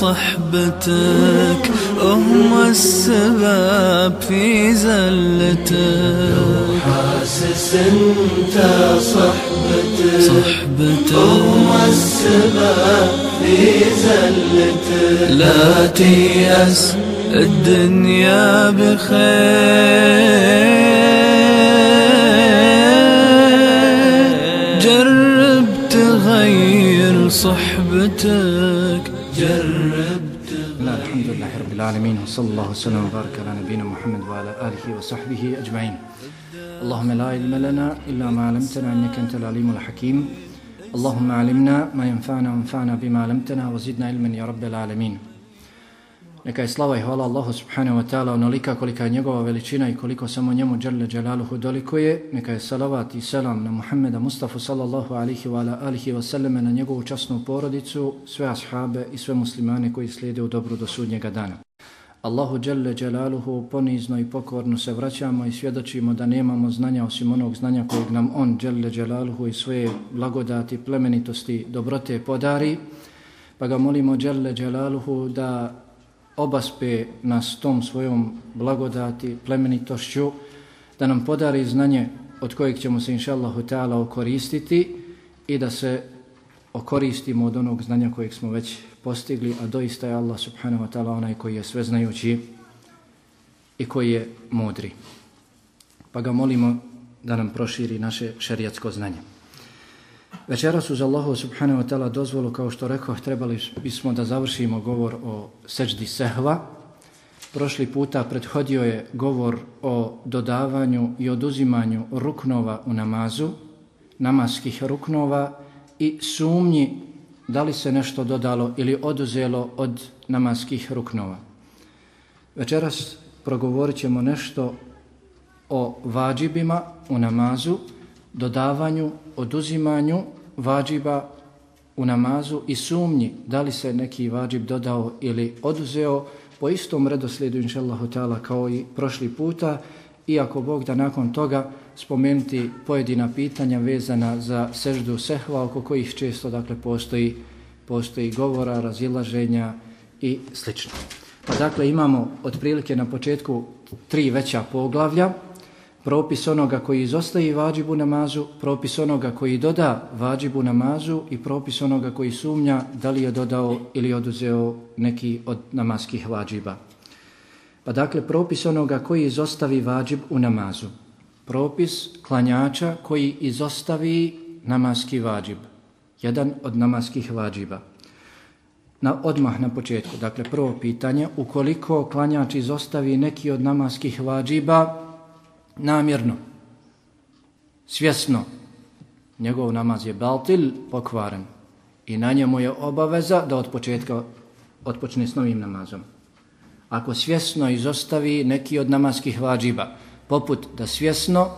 صحبتك هم السبب في زلتك. حاسس انت صحبتك صحبتك. هم السبب في زلتك. لا تيأس الدنيا بخير. جرب تغير صحبتك. جرب لا الحمد لله رب العالمين وصلى الله وسلم وبارك على نبينا محمد وعلى آله وصحبه أجمعين. اللهم لا علم لنا إلا ما علمتنا إنك أنت العليم الحكيم. اللهم علمنا ما ينفعنا وانفعنا بما علمتنا وزدنا علما يا رب العالمين. Neka je slava i hvala Allahu subhanahu wa ta'ala onolika kolika je njegova veličina i koliko samo njemu dželle dželaluhu dolikuje. Neka je salavat i selam na Muhammeda Mustafa sallallahu alihi wa ala alihi wa sallame na njegovu časnu porodicu, sve ashabe i sve muslimane koji slijede u dobru do sudnjega dana. Allahu dželle dželaluhu ponizno i pokorno se vraćamo i svjedočimo da nemamo znanja osim onog znanja kojeg nam on dželle dželaluhu i svoje blagodati, plemenitosti, dobrote podari. Pa ga molimo dželle dželaluhu da obaspe nas tom svojom blagodati, plemenitošću, da nam podari znanje od kojeg ćemo se inša Allahu ta'ala okoristiti i da se okoristimo od onog znanja kojeg smo već postigli, a doista je Allah subhanahu wa ta'ala onaj koji je sveznajući i koji je mudri. Pa ga molimo da nam proširi naše šerijatsko znanje. Večeras uz Allahu subhanahu wa ta'ala dozvolu, kao što rekao, trebali bismo da završimo govor o seđdi sehva. Prošli puta prethodio je govor o dodavanju i oduzimanju ruknova u namazu, namaskih ruknova i sumnji da li se nešto dodalo ili oduzelo od namaskih ruknova. Večeras progovorit ćemo nešto o vađibima u namazu, dodavanju, oduzimanju vađiba u namazu i sumnji da li se neki vađib dodao ili oduzeo po istom redoslijedu inša Allahu ta'ala kao i prošli puta iako Bog da nakon toga spomenuti pojedina pitanja vezana za seždu sehva oko kojih često dakle postoji, postoji govora, razilaženja i slično. Pa dakle imamo otprilike na početku tri veća poglavlja propis onoga koji izostaje vađibu namazu, propis onoga koji doda vađibu namazu i propis onoga koji sumnja da li je dodao ili oduzeo neki od namaskih vađiba. Pa dakle, propis onoga koji izostavi vađib u namazu. Propis klanjača koji izostavi namaski vađib. Jedan od namaskih vađiba. Na odmah na početku, dakle prvo pitanje, ukoliko klanjač izostavi neki od namaskih vađiba, namjerno, svjesno, njegov namaz je baltil, pokvaren i na njemu je obaveza da od početka odpočne s novim namazom. Ako svjesno izostavi neki od namaskih vađiba, poput da svjesno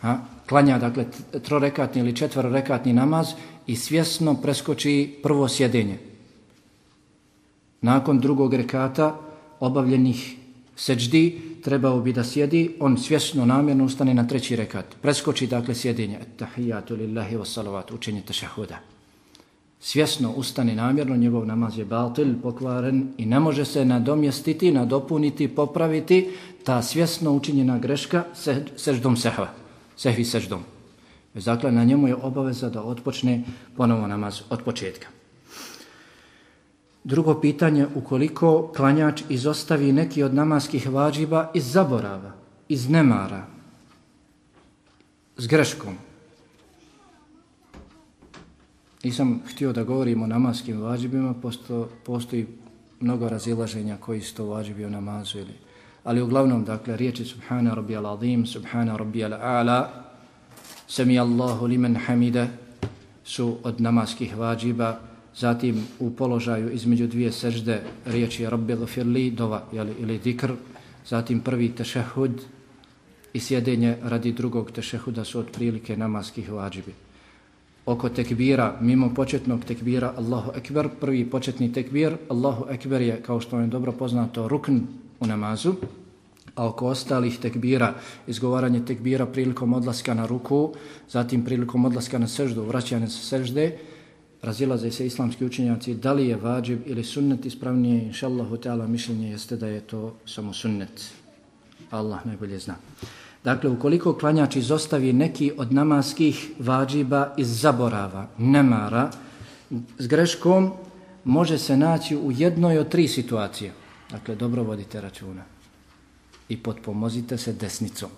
ha, klanja dakle trorekatni ili četvorekatni namaz i svjesno preskoči prvo sjedenje. Nakon drugog rekata obavljenih seđdi trebao bi da sjedi, on svjesno namjerno ustane na treći rekat. Preskoči dakle sjedinje. Tahijatu lillahi wa salavat, učenje tešahuda. Svjesno ustane namjerno, njegov namaz je baltil, pokvaren i ne može se nadomjestiti, nadopuniti, popraviti ta svjesno učinjena greška se, seždom sehva. Sehvi seždom. Dakle, na njemu je obaveza da odpočne ponovo namaz od početka. Drugo pitanje, ukoliko klanjač izostavi neki od namaskih vađiba iz zaborava, iz nemara, s greškom. Nisam htio da govorim o namaskim vađibima, posto, postoji mnogo razilaženja koji su to vađibi u namazu. Ili, ali uglavnom, dakle, riječi Subhana Rabbi al-Azim, Subhana Rabbi al-A'la, Sami Allahu limen hamide su od namaskih vađiba, zatim u položaju između dvije sežde riječi Rabbi gafirli, dova jeli, ili dikr, zatim prvi tešehud i sjedenje radi drugog tešehuda su otprilike namaskih vađibi. Oko tekbira, mimo početnog tekbira Allahu Ekber, prvi početni tekbir Allahu Ekber je, kao što vam je dobro poznato, rukn u namazu, a oko ostalih tekbira, izgovaranje tekbira prilikom odlaska na ruku, zatim prilikom odlaska na seždu, vraćanje sa sežde, razilaze se islamski učenjaci da li je vađib ili sunnet ispravnije, inšallahu ta'ala mišljenje jeste da je to samo sunnet. Allah najbolje zna. Dakle, ukoliko klanjač izostavi neki od namaskih vađiba iz zaborava, nemara, s greškom može se naći u jednoj od tri situacije. Dakle, dobro vodite računa i potpomozite se desnicom.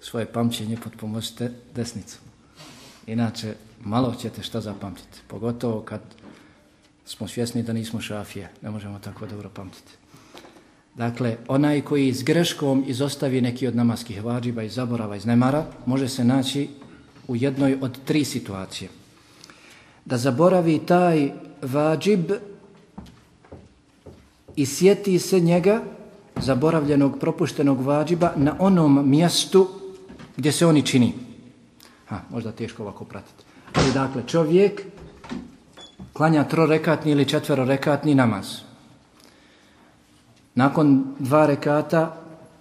Svoje pamćenje potpomozite desnicom. Inače, malo ćete šta zapamtiti. Pogotovo kad smo svjesni da nismo šafije. Ne možemo tako dobro pamtiti. Dakle, onaj koji s greškom izostavi neki od namaskih vađiba i zaborava iz nemara, može se naći u jednoj od tri situacije. Da zaboravi taj vađib i sjeti se njega, zaboravljenog, propuštenog vađiba, na onom mjestu gdje se oni čini. Ha, možda teško ovako pratiti. Ali dakle, čovjek klanja trorekatni ili četverorekatni namaz. Nakon dva rekata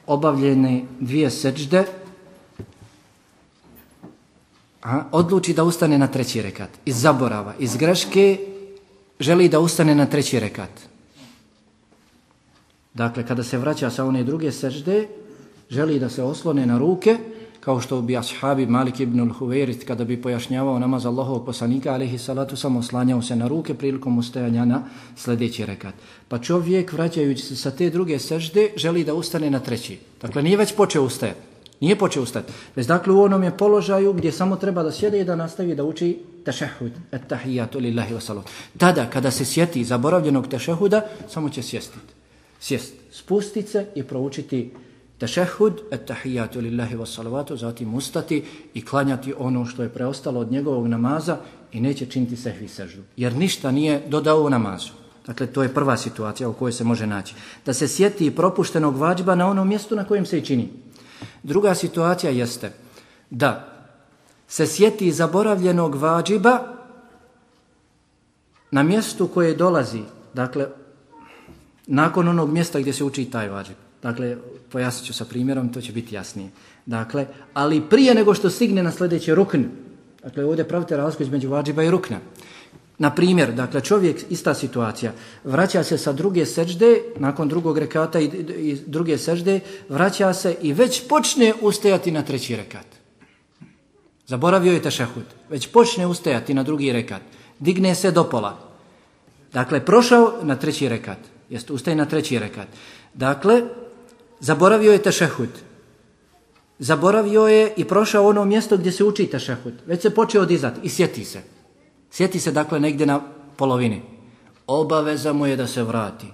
obavljene dvije seđde, a, odluči da ustane na treći rekat. Iz zaborava, iz greške, želi da ustane na treći rekat. Dakle, kada se vraća sa one druge sežde, želi da se oslone na ruke, kao što bi ashabi Malik ibn al-Huveirit, kada bi pojašnjavao namaz Allahovog poslanika, alihi salatu, samo slanjao se na ruke prilikom ustajanja na sljedeći rekat. Pa čovjek, vraćajući se sa te druge sežde, želi da ustane na treći. Dakle, nije već počeo ustajati. Nije počeo ustati. Već dakle u onom je položaju gdje samo treba da sjede i da nastavi da uči tešehud, et tahijatu lillahi wasalat. Tada, kada se sjeti zaboravljenog tešehuda, samo će sjestiti sjest, spustiti se i proučiti tešehud, et tahijatu lillahi wasalavatu, zatim ustati i klanjati ono što je preostalo od njegovog namaza i neće činiti sehvi seždu. Jer ništa nije dodao u namazu. Dakle, to je prva situacija u kojoj se može naći. Da se sjeti propuštenog vađba na onom mjestu na kojem se i čini. Druga situacija jeste da se sjeti zaboravljenog vađiba na mjestu koje dolazi, dakle, nakon onog mjesta gdje se uči taj vađib. Dakle, pojasnit ću sa primjerom, to će biti jasnije. Dakle, ali prije nego što stigne na sljedeći rukn, dakle, ovdje pravite razliku između vađiba i rukna. Na primjer, dakle, čovjek, ista situacija, vraća se sa druge sežde, nakon drugog rekata i, i druge sežde, vraća se i već počne ustajati na treći rekat. Zaboravio je tešahud, Već počne ustajati na drugi rekat. Digne se do pola. Dakle, prošao na treći rekat. Jest, ustaje na treći rekat. Dakle, zaboravio je tešehud. Zaboravio je i prošao ono mjesto gdje se uči tešehud. Već se počeo odizati i sjeti se. Sjeti se, dakle, negdje na polovini. Obaveza mu je da se vrati.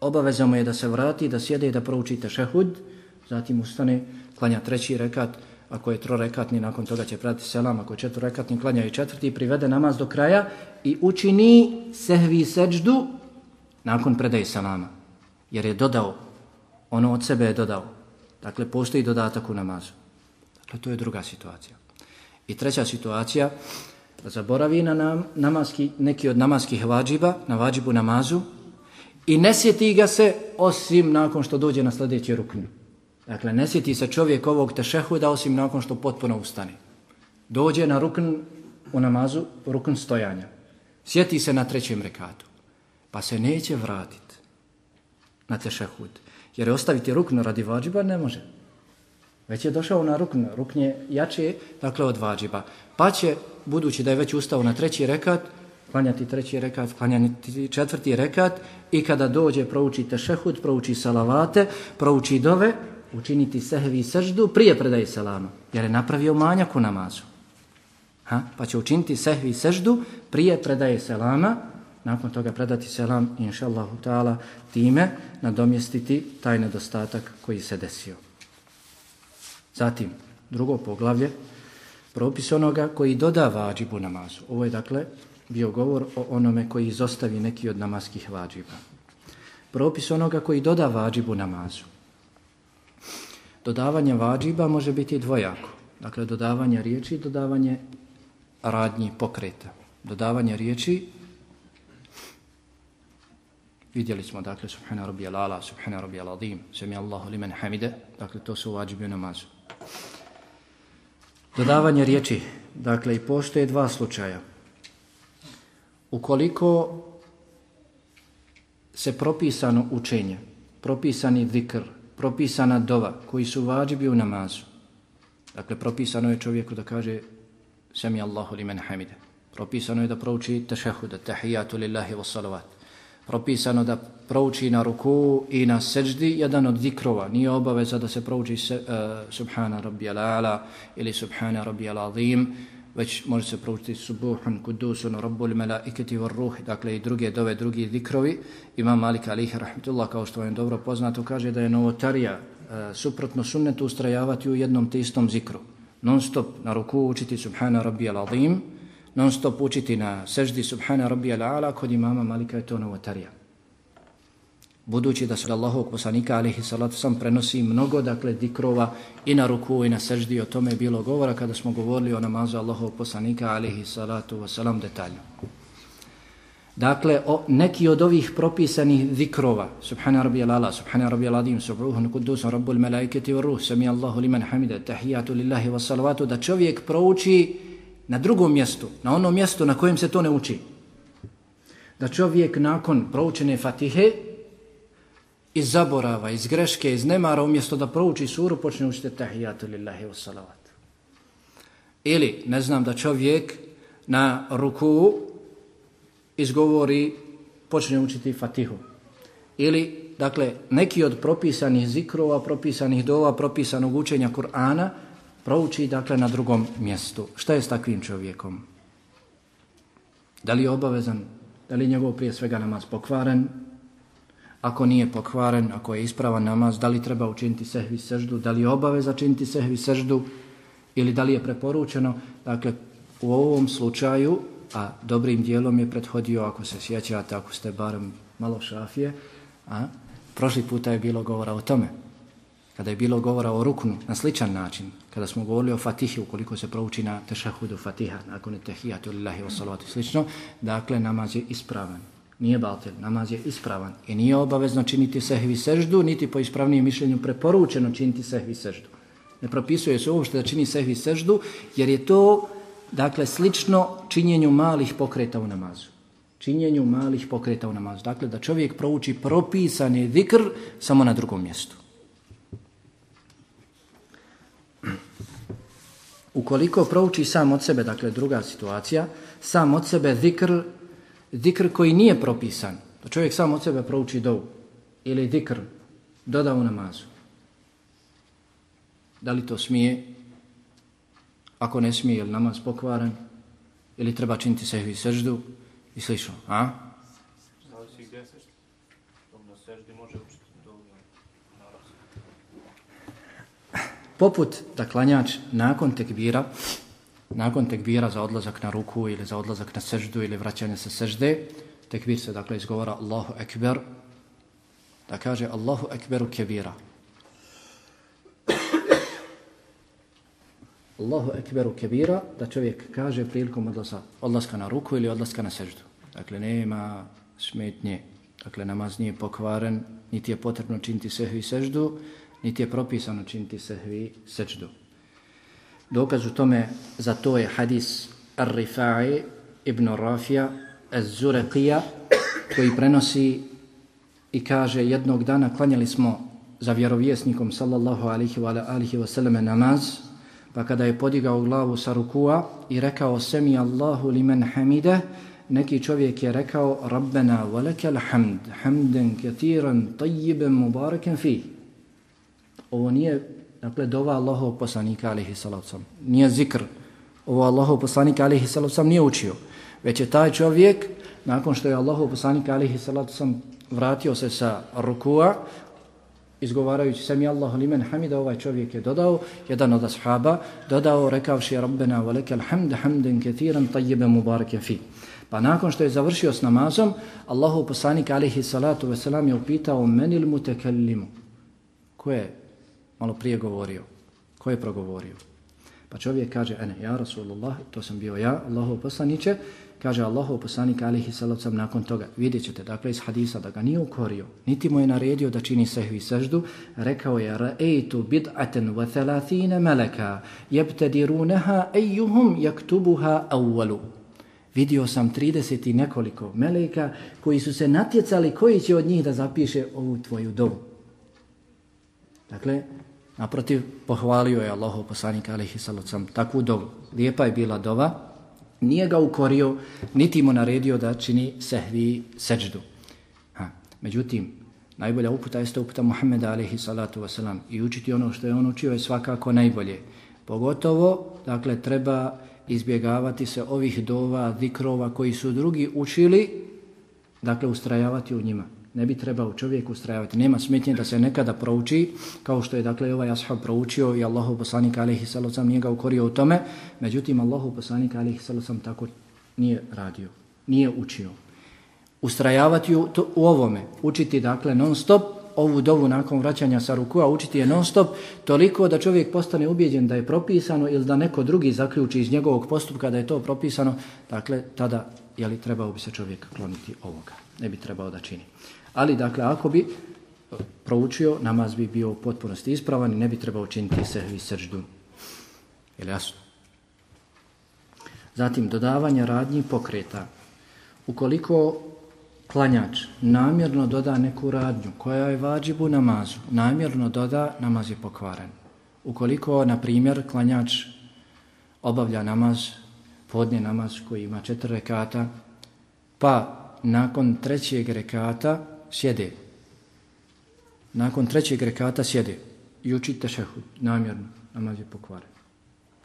Obaveza mu je da se vrati, da sjede i da prouči tešehud. Zatim ustane, klanja treći rekat. Ako je trorekatni, nakon toga će pratiti selam. Ako je četvorekatni, klanja i četvrti. Privede namaz do kraja i učini sehvi seđdu nakon predaje selama. jer je dodao, ono od sebe je dodao. Dakle, postoji dodatak u namazu. Dakle, to je druga situacija. I treća situacija, da zaboravi na nam, namaski, neki od namaskih vađiba, na vađibu namazu, i ne sjeti ga se osim nakon što dođe na sljedeći rukn. Dakle, ne sjeti se čovjek ovog tešehuda osim nakon što potpuno ustane. Dođe na rukn u namazu, rukn stojanja. Sjeti se na trećem rekatu pa se neće vratiti na tešehud. Jer ostaviti rukno radi vađiba ne može. Već je došao na rukn, rukn je jače, dakle od vađiba. Pa će, budući da je već ustao na treći rekat, klanjati treći rekat, klanjati četvrti rekat i kada dođe prouči tešehud, prouči salavate, prouči dove, učiniti sehvi i seždu prije predaje selama, jer je napravio manjak u namazu. Ha? Pa će učiniti sehvi i seždu prije predaje selama, nakon toga predati selam i inša Allahu ta'ala time nadomjestiti taj nedostatak koji se desio. Zatim, drugo poglavlje, propis onoga koji doda vađibu namazu. Ovo je dakle bio govor o onome koji izostavi neki od namaskih vađiba. Propis onoga koji doda vađibu namazu. Dodavanje vađiba može biti dvojako. Dakle, dodavanje riječi i dodavanje radnji pokreta. Dodavanje riječi Vidjeli smo, dakle, subhana rabbi ala, subhana rabbi al-adim, sami Allahu limen hamide, dakle, to su vađibi u namazu. Dodavanje riječi, dakle, i postoje dva slučaja. ukoliko se propisano učenje, propisani zikr, propisana dova koji su vađibi u namazu, dakle propisano je čovjeku da kaže Sami Allahu li men hamide, propisano je da prouči tešehuda, tahijatu lillahi wa salavat, propisano da prouči na ruku i na seđdi jedan od zikrova. Nije obaveza da se prouči se, uh, subhana Rabbijal ala ili subhana Rabbijal azim, već može se proučiti subuhun, kudusun, rabbul melaiketi var ruh, dakle i druge dove, drugi zikrovi. Imam Malik alihi rahmetullah, kao što vam dobro poznato, kaže da je novotarija uh, suprotno sunnetu ustrajavati u jednom te istom zikru. Non stop na ruku učiti subhana Rabbijal azim, non stop učiti na seždi subhana rabija ala kod imama Malika je to novotarija budući da se Allahog poslanika alihi salatu sam prenosi mnogo dakle dikrova i na ruku i na seždi o tome je bilo govora kada smo govorili o namazu Allahog poslanika alihi salatu wasalam detaljno. Dakle, o neki od ovih propisanih zikrova, subhana rabbi alala, subhana rabbi aladim, subruhun kudusan, rabbul melaiketi wa ruh, sami Allahu liman hamida, tahijatu lillahi wa salavatu, da čovjek prouči na drugom mjestu, na onom mjestu na kojem se to ne uči. Da čovjek nakon proučene fatihe, iz zaborava, iz greške, iz nemara, umjesto da prouči suru, počne učiti tahijatu lillahi wa salavat. Ili, ne znam, da čovjek na ruku izgovori, počne učiti fatihu. Ili, dakle, neki od propisanih zikrova, propisanih dova, propisanog učenja Kur'ana, prouči, dakle, na drugom mjestu. Šta je s takvim čovjekom? Da li je obavezan? Da li je njegov prije svega namaz pokvaren? ako nije pokvaren, ako je ispravan namaz, da li treba učiniti sehvi seždu, da li je obaveza činiti sehvi seždu ili da li je preporučeno. Dakle, u ovom slučaju, a dobrim dijelom je prethodio, ako se sjećate, ako ste barem malo šafije, a prošli puta je bilo govora o tome. Kada je bilo govora o ruknu na sličan način, kada smo govorili o fatihi, ukoliko se prouči na tešahudu fatiha, nakon je tehijatu lillahi wa salatu slično, dakle, namaz je ispravan nije baltel, namaz je ispravan i nije obavezno činiti sehvi seždu, niti po ispravnijem mišljenju preporučeno činiti sehvi seždu. Ne propisuje se uopšte da čini sehvi seždu, jer je to, dakle, slično činjenju malih pokreta u namazu. Činjenju malih pokreta u namazu. Dakle, da čovjek prouči propisani vikr samo na drugom mjestu. Ukoliko prouči sam od sebe, dakle, druga situacija, sam od sebe zikr, zikr koji nije propisan, da čovjek sam od sebe prouči dovu, ili zikr doda u namazu. Da li to smije? Ako ne smije, je li namaz pokvaran? Ili treba činiti sehvi seždu? I slično, a? Zavisi gdje se na seždi može učiti dovu. Poput da klanjač nakon tekbira nakon tekbira za odlazak na ruku ili za odlazak na seždu ili vraćanje sa sežde, tekbir se dakle izgovara Allahu Ekber, da kaže Allahu Ekberu kebira. Allahu Ekberu kebira, da čovjek kaže prilikom odlaska, odlaska na ruku ili odlaska na seždu. Dakle, nema smetnje, dakle, namaz nije pokvaren, niti je potrebno činiti sehvi seždu, niti je propisano činiti sehvi seždu. Dokaz u tome za to je hadis Ar-Rifa'i ibn Rafija Az-Zureqija koji prenosi i kaže jednog dana klanjali smo za vjerovjesnikom sallallahu alihi wa alihi wa sallame namaz pa kada je podigao glavu sa rukua i rekao semi Allahu liman hamide neki čovjek je rekao Rabbena velekel hamd hamden katiran tajiben mubarakan fi ovo nije Dakle, dova Allahov poslanika alihi salavcom. Nije zikr. Ovo Allahov poslanika alihi salavcom nije učio. Već je taj čovjek, nakon što je Allahov poslanika alihi salavcom vratio se sa rukua, izgovarajući sami Allahu limen hamida, ovaj čovjek je dodao, jedan od ashaba, dodao rekavši Rabbena velike alhamd, hamden ketiran, tajjebe mubarake fi. Pa nakon što je završio s namazom, Allahu poslanik alihi salatu veselam je upitao menil mutekellimu. Ko je malo prije govorio. Ko je progovorio? Pa čovjek kaže, ene, ja Rasulullah, to sam bio ja, Allahov poslaniće, kaže Allahov poslanik alihi salavcam nakon toga, vidjet ćete, dakle iz hadisa da ga nije ukorio, niti mu je naredio da čini sehvi seždu, rekao je, ra'eitu bid'aten wa thalathine meleka, jebtediruneha ejuhum jaktubuha awwalu. Vidio sam 30 i nekoliko meleka koji su se natjecali koji će od njih da zapiše ovu tvoju dovu. Dakle, naprotiv, pohvalio je Allahov poslanik alaihi sallam takvu dovu. Lijepa je bila dova, nije ga ukorio, niti mu naredio da čini sehvi seđdu. Ha. Međutim, najbolja uputa jeste uputa Muhammeda alaihi salatu wasalam i učiti ono što je on učio je svakako najbolje. Pogotovo, dakle, treba izbjegavati se ovih dova, dikrova koji su drugi učili, dakle, ustrajavati u njima. Ne bi trebao čovjek ustrajavati. Nema smetnje da se nekada prouči, kao što je, dakle, ovaj ashab proučio i Allahu poslanik alaihi sallam nije ga ukorio u tome, međutim, Allahu poslanik alaihi sallam tako nije radio, nije učio. Ustrajavati u, to, u ovome, učiti, dakle, non stop, ovu dovu nakon vraćanja sa rukua učiti je non stop, toliko da čovjek postane ubijeđen da je propisano ili da neko drugi zaključi iz njegovog postupka da je to propisano, dakle, tada, jeli, trebao bi se čovjek kloniti ovoga. Ne bi trebao da čini. Ali, dakle, ako bi proučio, namaz bi bio u potpunosti ispravan i ne bi trebao činiti sehvi srđdu. Je li jasno? Zatim, dodavanje radnji pokreta. Ukoliko klanjač namjerno doda neku radnju koja je vađibu namazu, namjerno doda, namaz je pokvaren. Ukoliko, na primjer, klanjač obavlja namaz, podne namaz koji ima četiri rekata, pa nakon trećeg rekata sjede. Nakon trećeg rekata sjede i uči tešehud, namjerno, namaz je pokvaren.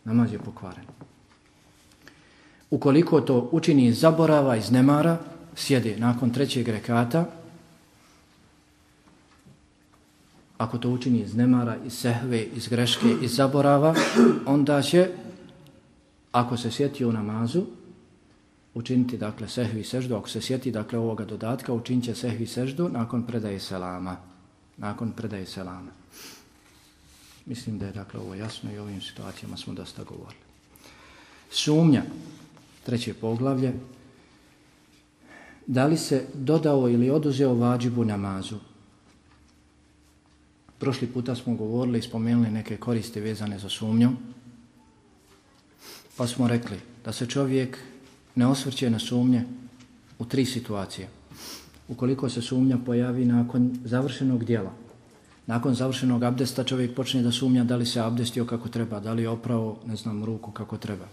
Namaz je pokvaren. Ukoliko to učini zaborava iz nemara, sjede nakon trećeg rekata, ako to učini iz nemara, iz sehve, iz greške, iz zaborava, onda će, ako se sjetio u namazu, učiniti dakle sehvi seždu, ako se sjeti dakle ovoga dodatka, učinit će sehvi seždu nakon predaje selama. Nakon predaje selama. Mislim da je dakle ovo jasno i ovim situacijama smo dosta govorili. Sumnja, treće poglavlje, da li se dodao ili oduzeo vađibu namazu. Prošli puta smo govorili i spomenuli neke koriste vezane za sumnju, pa smo rekli da se čovjek ne osvrće na sumnje u tri situacije. Ukoliko se sumnja pojavi nakon završenog dijela, nakon završenog abdesta čovjek počne da sumnja da li se abdestio kako treba, da li je oprao, ne znam, ruku kako treba.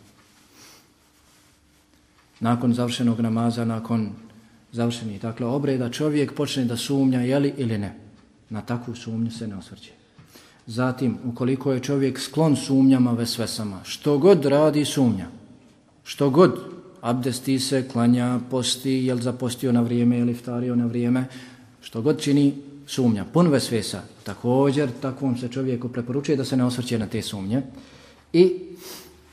Nakon završenog namaza, nakon završenih, dakle, obreda, čovjek počne da sumnja je li ili ne. Na takvu sumnju se ne osvrće. Zatim, ukoliko je čovjek sklon sumnjama ve svesama, što god radi sumnja, što god abdesti se, klanja, posti, jel zapostio na vrijeme, jel iftario na vrijeme, što god čini sumnja, pun vesvesa, također takvom se čovjeku preporučuje da se ne osvrće na te sumnje. I,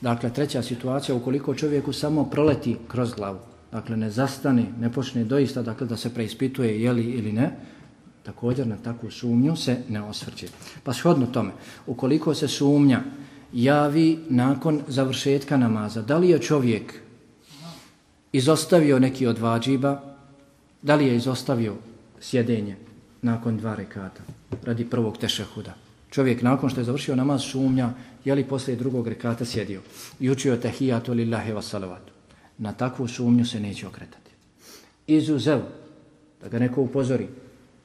dakle, treća situacija, ukoliko čovjeku samo proleti kroz glavu, dakle, ne zastane, ne počne doista, dakle, da se preispituje je li ili ne, također na takvu sumnju se ne osvrće. Pa shodno tome, ukoliko se sumnja javi nakon završetka namaza, da li je čovjek izostavio neki od vađiba, da li je izostavio sjedenje nakon dva rekata, radi prvog tešehuda. Čovjek nakon što je završio namaz sumnja, je li poslije drugog rekata sjedio i učio tehijatu lillahi wa salavatu. Na takvu sumnju se neće okretati. Izuzev, da ga neko upozori,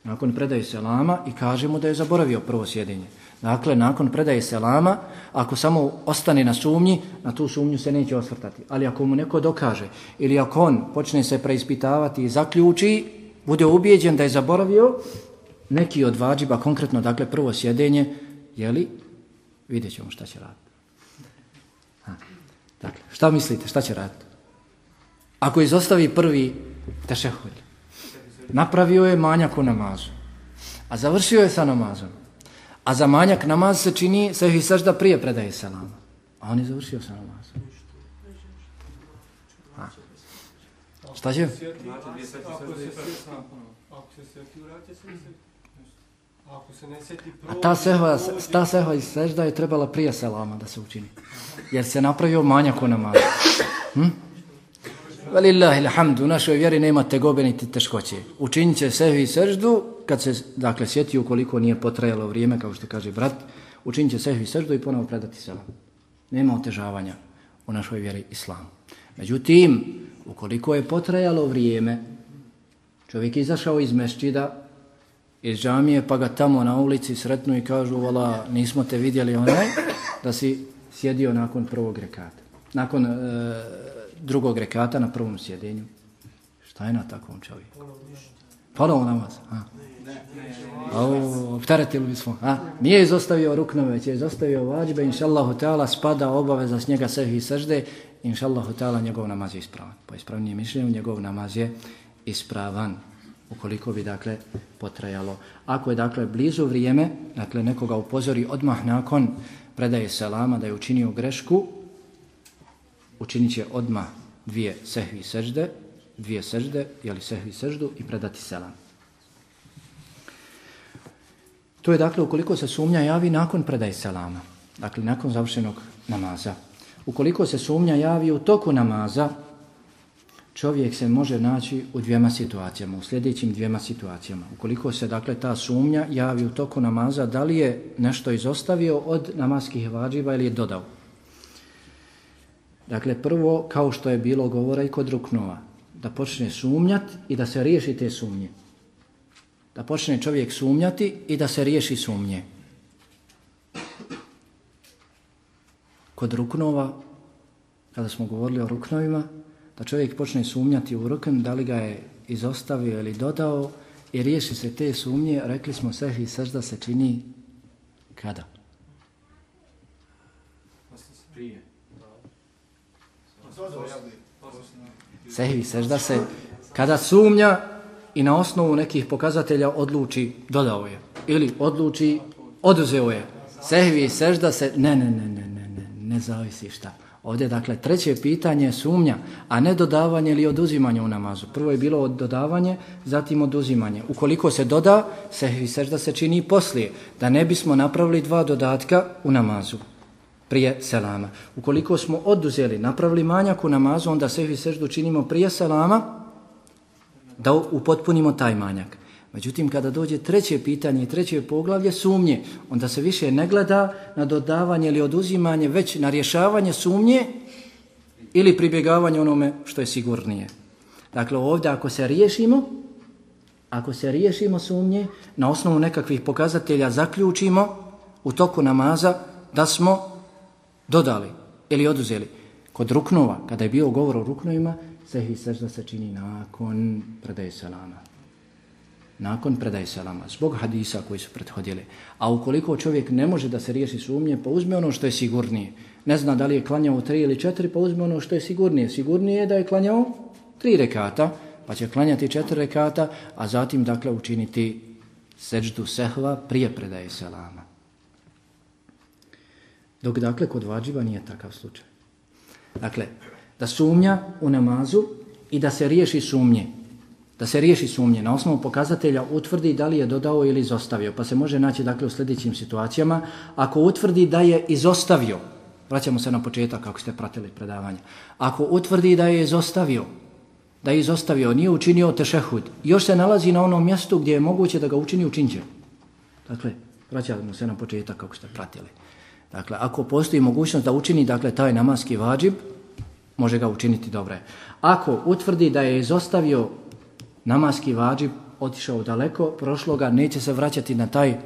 nakon predaje selama i kaže mu da je zaboravio prvo sjedenje. Dakle, nakon predaje selama, ako samo ostane na sumnji, na tu sumnju se neće osvrtati. Ali ako mu neko dokaže, ili ako on počne se preispitavati i zaključi, bude ubijeđen da je zaboravio neki od vađiba, konkretno, dakle, prvo sjedenje, jeli, vidjet ćemo šta će raditi. Ha. Dakle, šta mislite, šta će raditi? Ako izostavi prvi tešehulj, napravio je manjak u namazu, a završio je sa namazom, A za manjak namaz se čini se i sažda prije predaje selama. A on je završio sa namazom. A. Šta će? A ta sehva, ta sehva iz sežda je trebala prije selama da se učini. Jer se napravio manjak u namazu. Hm? Velillahi alhamdu, u našoj vjeri nema tegobe niti teškoće. Učinit će sehvi srždu, seždu, kad se, dakle, sjeti ukoliko nije potrajalo vrijeme, kao što kaže brat, učinit će sehvi srždu seždu i ponovo predati selam. Nema otežavanja u našoj vjeri islamu. Međutim, ukoliko je potrajalo vrijeme, čovjek izašao iz mešćida, iz džamije, pa ga tamo na ulici sretnu i kažu, vola, nismo te vidjeli onaj, da si sjedio nakon prvog rekata. Nakon e, drugog rekata na prvom sjedenju. Šta je na takvom čovjeku? Ponovo namaz. A. O, opteretili bismo. A? Nije izostavio ruknove, već je izostavio vađbe. Inšallahu ta'ala spada obaveza s njega sehi sežde. Inša Allahu njegov namaz je ispravan. Po ispravnije mišljenju njegov namaz je ispravan. Ukoliko bi dakle potrajalo. Ako je dakle blizu vrijeme, dakle nekoga upozori odmah nakon predaje selama da je učinio grešku, učinit će odmah dvije sehvi sežde, dvije sežde, jeli sehvi seždu i predati selam. To je dakle ukoliko se sumnja javi nakon predaje selama, dakle nakon završenog namaza. Ukoliko se sumnja javi u toku namaza, čovjek se može naći u dvijema situacijama, u sljedećim dvijema situacijama. Ukoliko se dakle ta sumnja javi u toku namaza, da li je nešto izostavio od namaskih vađiva ili je dodao? Dakle, prvo, kao što je bilo govora i kod ruknova, da počne sumnjati i da se riješi te sumnje. Da počne čovjek sumnjati i da se riješi sumnje. Kod ruknova, kada smo govorili o ruknovima, da čovjek počne sumnjati u rukn, da li ga je izostavio ili dodao i riješi se te sumnje, rekli smo sve i se čini kada? Prije. Sehvi sežda se kada sumnja i na osnovu nekih pokazatelja odluči dodao je ili odluči oduzeo je. Sehvi sežda se ne ne ne ne ne ne ne zavisi šta. Ovdje dakle treće pitanje je sumnja, a ne dodavanje ili oduzimanje u namazu. Prvo je bilo dodavanje, zatim oduzimanje. Ukoliko se doda, sehvi sežda se čini poslije, da ne bismo napravili dva dodatka u namazu prije selama. Ukoliko smo oduzeli, napravili manjak u namazu, onda sehvi seždu činimo prije selama, da upotpunimo taj manjak. Međutim, kada dođe treće pitanje i treće poglavlje, sumnje, onda se više ne gleda na dodavanje ili oduzimanje, već na rješavanje sumnje ili pribjegavanje onome što je sigurnije. Dakle, ovdje ako se riješimo, ako se riješimo sumnje, na osnovu nekakvih pokazatelja zaključimo u toku namaza da smo dodali ili oduzeli. Kod ruknova, kada je bio govor o ruknovima, sehvi sežda se čini nakon predaje selama. Nakon predaje selama, zbog hadisa koji su prethodili. A ukoliko čovjek ne može da se riješi sumnje, pa uzme ono što je sigurnije. Ne zna da li je klanjao tri ili četiri, pa uzme ono što je sigurnije. Sigurnije je da je klanjao tri rekata, pa će klanjati četiri rekata, a zatim dakle učiniti seždu sehva prije predaje selama. Dok dakle kod vađiva nije takav slučaj. Dakle, da sumnja u namazu i da se riješi sumnje. Da se riješi sumnje. Na osnovu pokazatelja utvrdi da li je dodao ili izostavio. Pa se može naći dakle u sljedećim situacijama. Ako utvrdi da je izostavio, vraćamo se na početak kako ste pratili predavanje. Ako utvrdi da je izostavio, da je izostavio, nije učinio tešehud, još se nalazi na onom mjestu gdje je moguće da ga učini učinđe. Dakle, vraćamo se na početak kako ste pratili. Dakle, ako postoji mogućnost da učini dakle taj namaski vađib, može ga učiniti dobre. Ako utvrdi da je izostavio namaski vađib, otišao daleko, prošlo ga, neće se vraćati na taj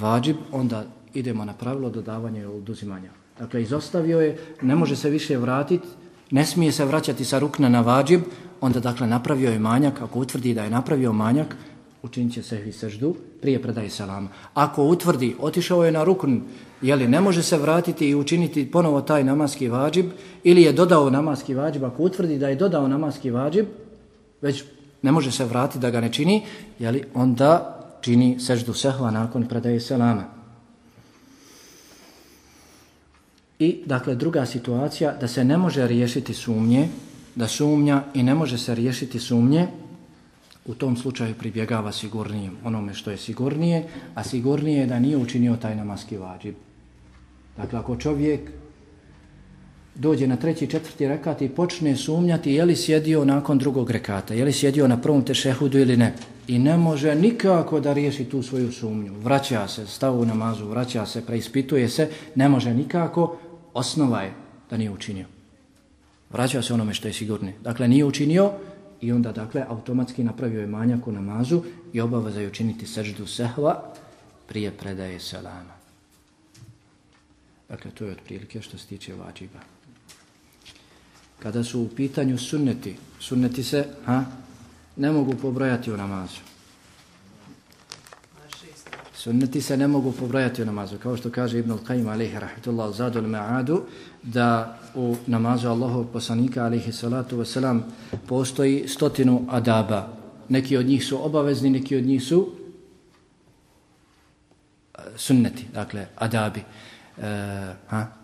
vađib, onda idemo na pravilo dodavanja i oduzimanja. Dakle, izostavio je, ne može se više vratiti, ne smije se vraćati sa rukna na vađib, onda dakle napravio je manjak, ako utvrdi da je napravio manjak, učinit će sehvi seždu prije predaje salama. Ako utvrdi, otišao je na rukn, jeli ne može se vratiti i učiniti ponovo taj namaski vađib, ili je dodao namaski vađib, ako utvrdi da je dodao namaski vađib, već ne može se vratiti da ga ne čini, jeli onda čini seždu sehva nakon predaje salama. I, dakle, druga situacija, da se ne može riješiti sumnje, da sumnja i ne može se riješiti sumnje, u tom slučaju pribjegava sigurnijem onome što je sigurnije, a sigurnije je da nije učinio taj namaski vađib. Dakle, ako čovjek dođe na treći, četvrti rekat i počne sumnjati je li sjedio nakon drugog rekata, je li sjedio na prvom tešehudu ili ne, i ne može nikako da riješi tu svoju sumnju, vraća se, stavu namazu, vraća se, preispituje se, ne može nikako, osnova je da nije učinio. Vraća se onome što je sigurni. Dakle, nije učinio i onda, dakle, automatski napravio je manjak u namazu i obaveza je učiniti seždu sehva prije predaje selama. Dakle, to je otprilike što se tiče vađiba. Kada su u pitanju sunneti, sunneti se ha, ne mogu pobrojati u namazu. Sunneti se ne mogu pobrojati u namazu. Kao što kaže Ibn Al-Qaim alaihi rahmatullah zadul ma'adu, da u namazu Allahov poslanika alaihi salatu wasalam postoji stotinu adaba. Neki od njih su obavezni, neki od njih su e, sunneti, dakle adabi. E, ha?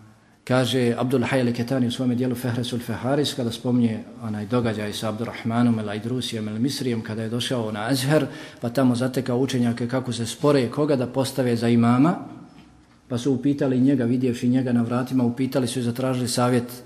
Kaže Abdul Hayy al-Ketani u svom dijelu Fehresul Feharis kada spomnje onaj događaj sa Abdurrahmanom el Aidrusijem el Misrijem kada je došao na Azher pa tamo zatekao učenjake kako se spore koga da postave za imama pa su upitali njega vidjevši njega na vratima upitali su i zatražili savjet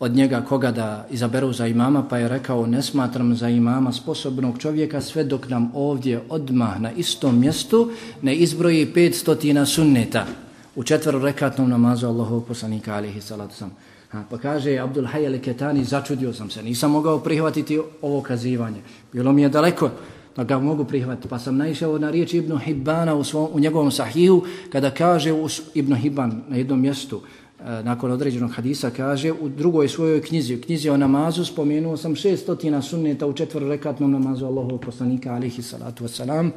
od njega koga da izaberu za imama pa je rekao ne smatram za imama sposobnog čovjeka sve dok nam ovdje odmah na istom mjestu ne izbroji 500 sunneta u četvrrekatnom namazu Allahov poslanika alihi salatu sam. Ha, pa kaže Abdul Hayy al-Ketani, začudio sam se, nisam mogao prihvatiti ovo kazivanje. Bilo mi je daleko da ga mogu prihvatiti. Pa sam naišao na riječ Ibnu Hibbana u, svom, u njegovom sahihu, kada kaže u Ibnu Hibban na jednom mjestu, e, nakon određenog hadisa, kaže u drugoj svojoj knjizi, u knjizi o namazu, spomenuo sam šestotina sunneta u četvrrekatnom namazu Allahov poslanika alihi salatu wasalam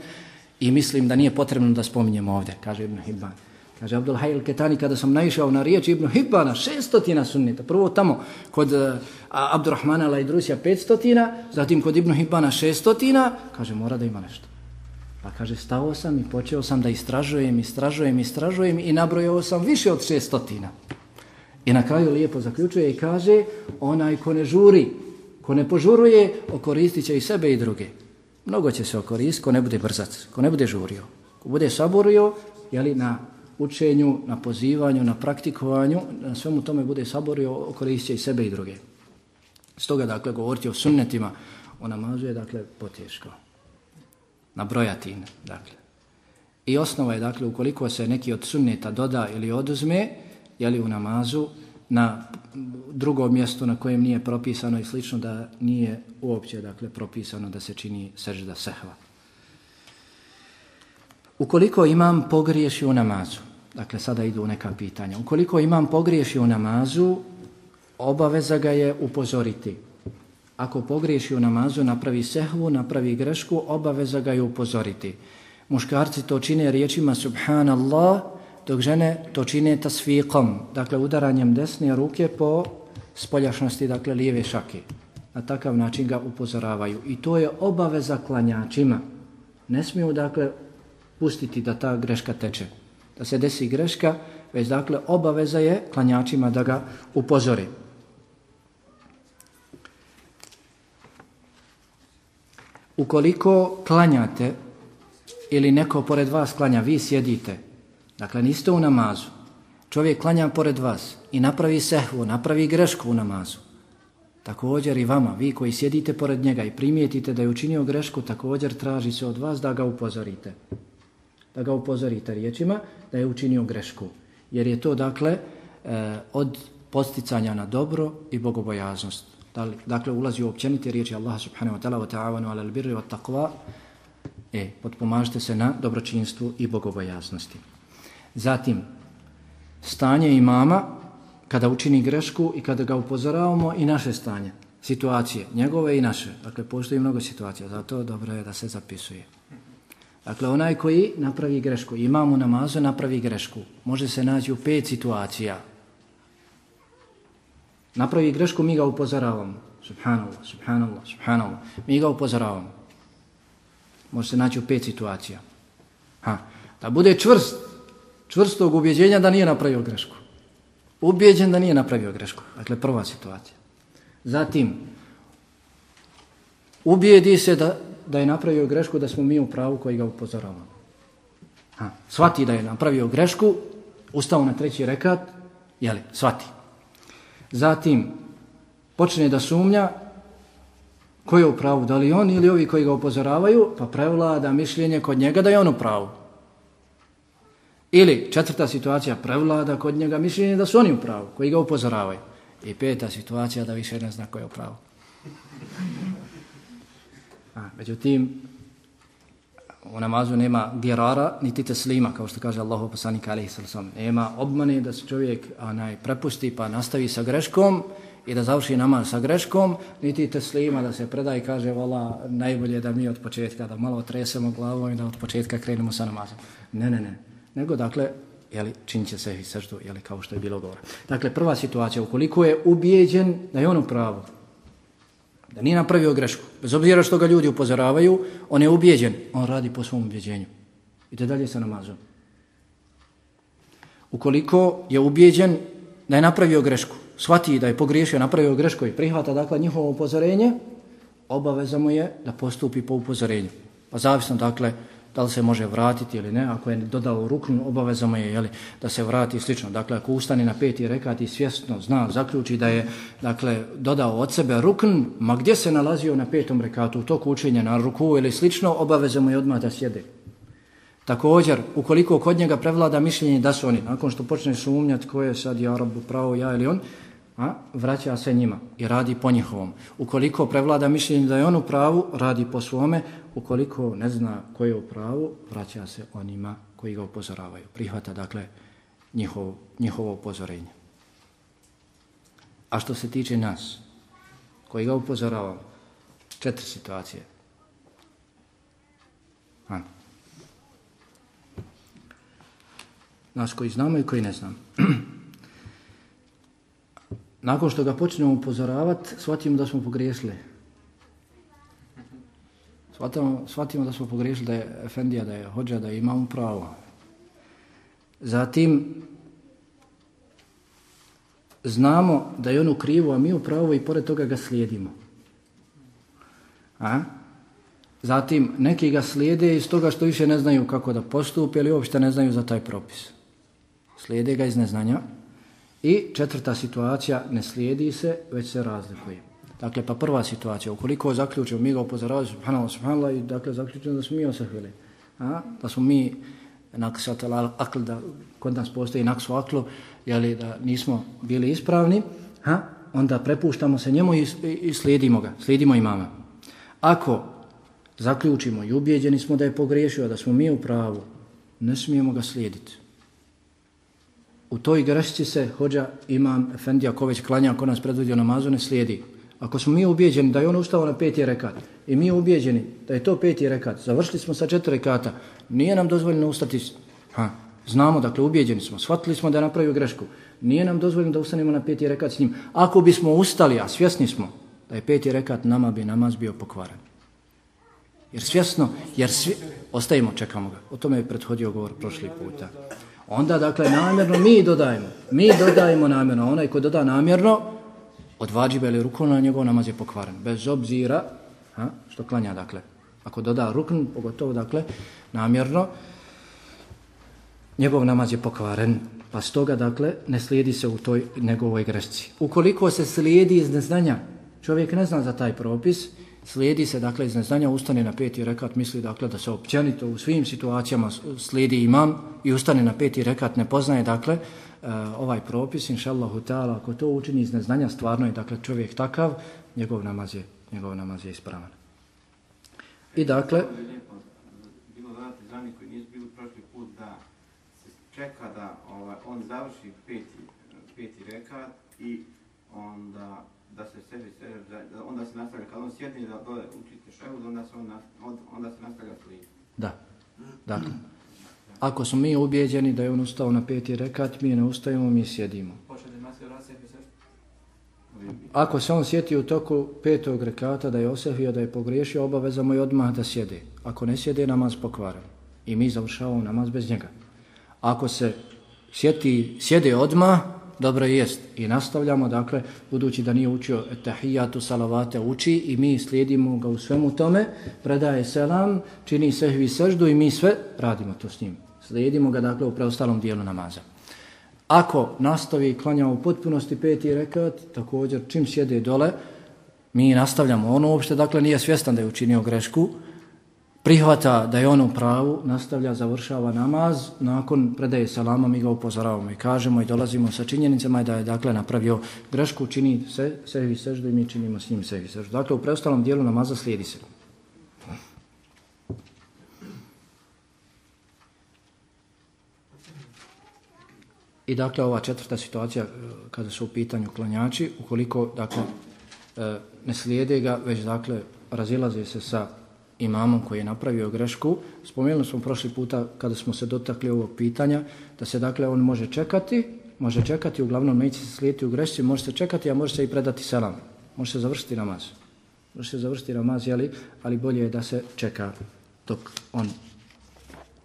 i mislim da nije potrebno da spominjem ovdje, kaže Ibn Hibban. Kaže Abdul Hayy al-Ketani, kada sam naišao na riječ Ibnu Hibbana, šestotina sunnita. Prvo tamo kod uh, Abdurrahmana Lajdrusija petstotina, zatim kod Ibnu Hibbana šestotina, kaže mora da ima nešto. Pa kaže stao sam i počeo sam da istražujem, istražujem, istražujem i nabrojao sam više od šestotina. I na kraju lijepo zaključuje i kaže onaj ko ne žuri, ko ne požuruje, okoristit će i sebe i druge. Mnogo će se okoristiti ko ne bude brzac, ko ne bude žurio. Ko bude saborio, jeli, na učenju, na pozivanju, na praktikovanju, na svemu tome bude saborio, koristio i sebe i druge. Stoga, dakle, govoriti o sunnetima o namazu je, dakle, poteško. Nabrojati, dakle. I osnova je, dakle, ukoliko se neki od sunneta doda ili oduzme, jeli u namazu, na drugom mjestu na kojem nije propisano i slično da nije uopće, dakle, propisano da se čini sežda sehva. Ukoliko imam pogriješi u namazu, dakle sada idu neka pitanja, ukoliko imam pogriješi u namazu, obaveza ga je upozoriti. Ako pogriješi u namazu, napravi sehvu, napravi grešku, obaveza ga je upozoriti. Muškarci to čine riječima subhanallah, dok žene to čine tasfiqom, dakle udaranjem desne ruke po spoljašnosti, dakle lijeve šake. Na takav način ga upozoravaju. I to je obaveza klanjačima. Ne smiju, dakle, pustiti da ta greška teče. Da se desi greška, već dakle obaveza je klanjačima da ga upozori. Ukoliko klanjate ili neko pored vas klanja, vi sjedite, dakle niste u namazu, čovjek klanja pored vas i napravi sehvu, napravi grešku u namazu, također i vama, vi koji sjedite pored njega i primijetite da je učinio grešku, također traži se od vas da ga upozorite da ga upozorite riječima da je učinio grešku. Jer je to, dakle, e, od posticanja na dobro i bogobojaznost. Dakle, ulazi u općenite riječi Allaha subhanahu wa ta'ala wa ta'avanu ala albirri wa taqva e, potpomažite se na dobročinstvu i bogobojaznosti. Zatim, stanje imama kada učini grešku i kada ga upozoravamo i naše stanje, situacije, njegove i naše. Dakle, postoji mnogo situacija, zato dobro je da se zapisuje. Dakle, onaj koji napravi grešku, imam u namazu, napravi grešku, može se naći u pet situacija. Napravi grešku, mi ga upozoravamo. Subhanallah, subhanallah, subhanallah. Mi ga upozoravamo. Može se naći u pet situacija. Ha. Da bude čvrst, čvrstog ubjeđenja da nije napravio grešku. Ubjeđen da nije napravio grešku. Dakle, prva situacija. Zatim, ubijedi se da da je napravio grešku da smo mi u pravu koji ga upozoravamo. Ha, svati da je napravio grešku, ustao na treći rekat, jeli, svati. Zatim, počne da sumnja ko je u pravu, da li on ili ovi koji ga upozoravaju, pa prevlada mišljenje kod njega da je on u pravu. Ili četvrta situacija, prevlada kod njega mišljenje da su oni u pravu, koji ga upozoravaju. I peta situacija da više ne zna ko je u pravu. A, međutim, u namazu nema gerara niti teslima, kao što kaže Allahu poslanik alaihi sallam. Nema obmane da se čovjek onaj, prepusti pa nastavi sa greškom i da završi namaz sa greškom, niti teslima da se preda i kaže vola najbolje da mi od početka, da malo tresemo glavom i da od početka krenemo sa namazom. Ne, ne, ne. Nego, dakle, jeli, činit će se i srđu, jeli, kao što je bilo govora. Dakle, prva situacija, ukoliko je ubijeđen da je on u pravu, da nije napravio grešku, bez obzira što ga ljudi upozoravaju, on je ubijeđen, on radi po svom ubijeđenju. Ide dalje sa namazom. Ukoliko je ubijeđen da je napravio grešku, shvati da je pogriješio, napravio grešku i prihvata dakle njihovo upozorenje, obaveza mu je da postupi po upozorenju. Pa zavisno dakle da li se može vratiti ili ne, ako je dodao ruknu, obavezama je jeli, da se vrati slično. Dakle, ako ustane na peti rekat i svjesno zna, zaključi da je dakle, dodao od sebe rukn, ma gdje se nalazio na petom rekatu, u toku učenja na ruku ili slično, obavezama je odmah da sjede. Također, ukoliko kod njega prevlada mišljenje da su oni, nakon što počne sumnjati ko je sad ja robu pravo, ja ili on, a, vraća se njima i radi po njihovom. Ukoliko prevlada mišljenje da je on u pravu, radi po svome. Ukoliko ne zna ko je u pravu, vraća se onima koji ga upozoravaju. Prihvata, dakle, njihov, njihovo upozorenje. A što se tiče nas, koji ga upozoravamo, četiri situacije. A. Nas koji znamo i koji ne znamo. nakon što ga počnemo upozoravati, shvatimo da smo pogriješili. Shvatimo, shvatimo da smo pogriješili da je Efendija, da je hođa, da imamo pravo. Zatim, znamo da je on u krivu, a mi u pravo i pored toga ga slijedimo. A? Zatim, neki ga slijede iz toga što više ne znaju kako da postupe ili uopšte ne znaju za taj propis. Slijede ga iz neznanja. I četvrta situacija, ne slijedi se, već se razlikuje. Dakle, pa prva situacija, ukoliko zaključimo, mi ga upozoravaju, subhanallah, subhanallah, i dakle, zaključimo da smo mi osahvili. A? Da smo mi, naksat akl, da kod nas postoji naksu aklu, jeli, da nismo bili ispravni, a? onda prepuštamo se njemu i, i slijedimo ga, slijedimo imama. Ako zaključimo i ubijeđeni smo da je pogriješio, da smo mi u pravu, ne smijemo ga slijediti. U toj grešci se hođa imam Efendija ko već klanja, ko nas predvodio namazu, ne slijedi. Ako smo mi ubijeđeni da je on ustao na peti rekat i mi ubijeđeni da je to peti rekat, završili smo sa četiri rekata, nije nam dozvoljeno ustati. Ha, znamo, dakle, ubijeđeni smo, shvatili smo da je napravio grešku. Nije nam dozvoljeno da ustanemo na peti rekat s njim. Ako bismo ustali, a svjesni smo da je peti rekat, nama bi namaz bio pokvaren. Jer svjesno, jer svi... Ostajemo, čekamo ga. O tome je prethodio govor prošli puta. Onda, dakle, namjerno mi dodajemo. Mi dodajemo namjerno. Onaj ko doda namjerno, od vađiba ili ruknu njegov namaz je pokvaren. Bez obzira, ha, što klanja, dakle. Ako doda rukn, pogotovo, dakle, namjerno, njegov namaz je pokvaren. Pa stoga, dakle, ne slijedi se u toj njegovoj grešci. Ukoliko se slijedi iz neznanja, čovjek ne zna za taj propis, slijedi se, dakle, iz neznanja ustane na peti rekat, misli, dakle, da se općenito u svim situacijama slijedi imam i ustane na peti rekat, ne poznaje, dakle, uh, ovaj propis, inša Allahu ta'ala, ako to učini iz neznanja, stvarno je, dakle, čovjek takav, njegov namaz je, njegov namaz je ispravan. I, dakle, bilo znate za oni koji nisu bili prošli put da se čeka da ovaj, on završi peti, peti rekat i onda da se sebi da onda se nastavlja, kad on sjedne da dole učite šehud, onda se, on, onda se nastavlja slijed. Da, dakle. Ako smo mi ubijeđeni da je on ustao na peti rekat, mi ne ustajemo, mi sjedimo. Ako se on sjeti u toku petog rekata da je osehio, da je pogriješio, obavezamo je odmah da sjede. Ako ne sjede, namaz pokvara. I mi završavamo namaz bez njega. Ako se sjeti, sjede odmah, dobro jest. I nastavljamo, dakle, budući da nije učio etahijatu salavate, uči i mi slijedimo ga u svemu tome, predaje selam, čini sehvi seždu i mi sve radimo to s njim. Slijedimo ga, dakle, u preostalom dijelu namaza. Ako nastavi klanjamo u potpunosti peti rekat, također čim sjede dole, mi nastavljamo. Ono uopšte, dakle, nije svjestan da je učinio grešku, prihvata da je on u pravu, nastavlja, završava namaz, nakon predaje salama mi ga upozoravamo i kažemo i dolazimo sa činjenicama da je dakle napravio grešku, čini se, sehvi seždu i mi činimo s njim sehvi seždu. Dakle, u preostalom dijelu namaza slijedi se. I dakle, ova četvrta situacija, e, kada su u pitanju klanjači, ukoliko, dakle, e, ne slijede ga, već, dakle, razilaze se sa imamom koji je napravio grešku. Spomenuli smo prošli puta, kada smo se dotakli ovog pitanja, da se, dakle, on može čekati, može čekati, uglavnom neće se slijeti u grešci, može se čekati, a može se i predati selam. Može se završiti namaz. Može se završiti namaz, jeli, ali bolje je da se čeka dok on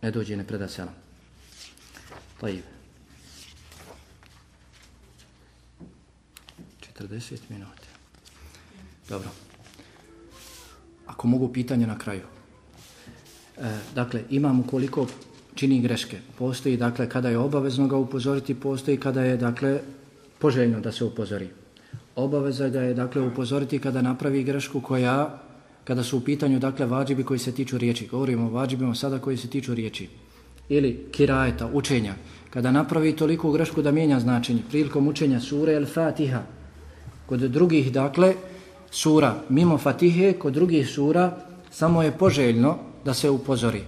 ne dođe i ne preda selam. Tajib. 40 minuta. Dobro. Ako mogu pitanje na kraju. E, dakle, imamo koliko čini greške. Postoji, dakle, kada je obavezno ga upozoriti, postoji kada je, dakle, poželjno da se upozori. Obaveza ga je, dakle, upozoriti kada napravi grešku koja, kada su u pitanju, dakle, vađibi koji se tiču riječi. Govorimo o vađibima sada koji se tiču riječi. Ili kirajeta, učenja. Kada napravi toliko grešku da mijenja značenje. Prilikom učenja sure El Fatiha, Kod drugih, dakle, sura mimo Fatihe, kod drugih sura samo je poželjno da se upozori.